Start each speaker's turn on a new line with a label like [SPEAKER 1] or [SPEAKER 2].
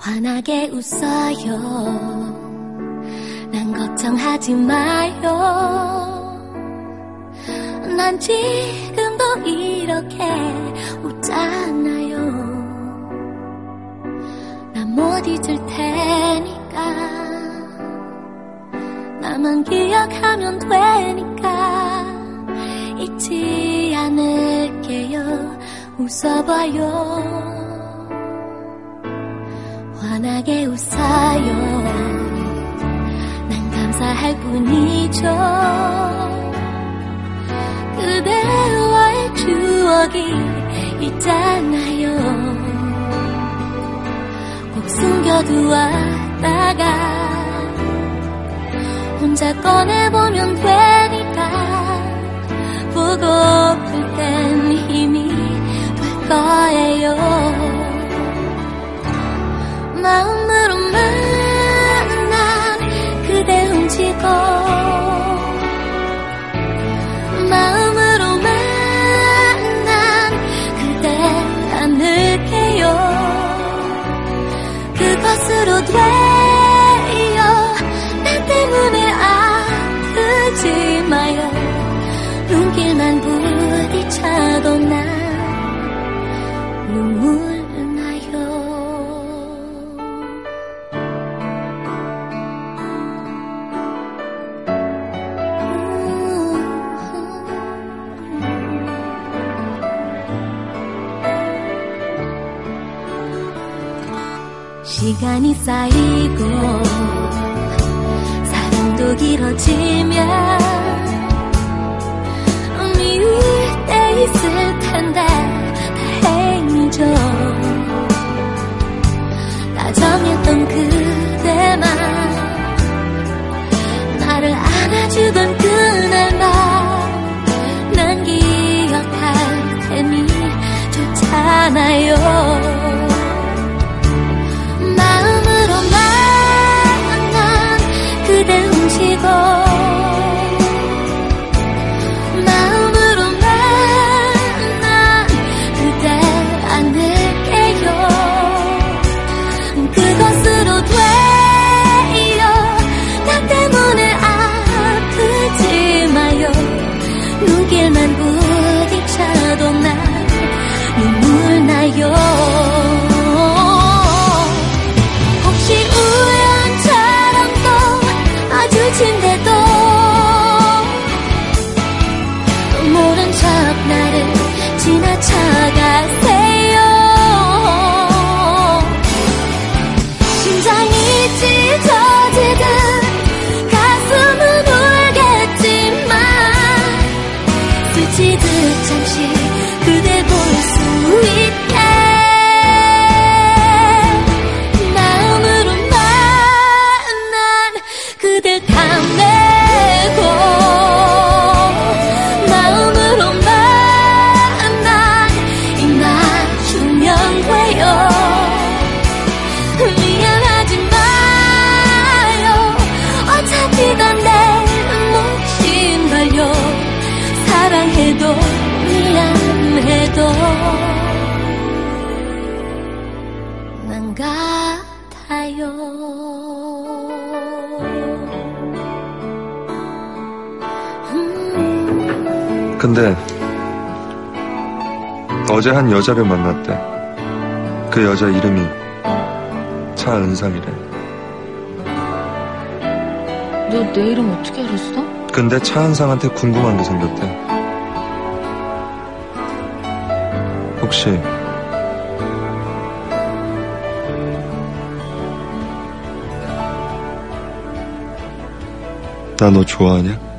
[SPEAKER 1] 환하게 웃어요. 난 걱정하지 마요. 난 지금도 이렇게 웃잖아요. 난 못 잊을 테니까. 나만 기억하면 되니까. 잊지 않을게요. 웃어봐요. 환하게 웃어요. 난 감사할 뿐이죠. 그대와의 추억이 있잖아요. 꼭 숨겨두었다가 혼자 꺼내보면 되니까 보고플 땐 힘이 될 거예요. 그 시간이 쌓이고 사랑도 길어지면 미울 때 있을 텐데 다행이죠. 다정했던 그대만 나를 안아주던 그날만 난 기억할 테니 좋잖아요 denganku.
[SPEAKER 2] 그댈 담 근데 어제 한 여자를 만났대. 그 여자 이름이 차은상이래.
[SPEAKER 3] 너 내 이름 어떻게 알았어?
[SPEAKER 2] 근데 차은상한테 궁금한 게 생겼대. 혹시 나 너 좋아하냐?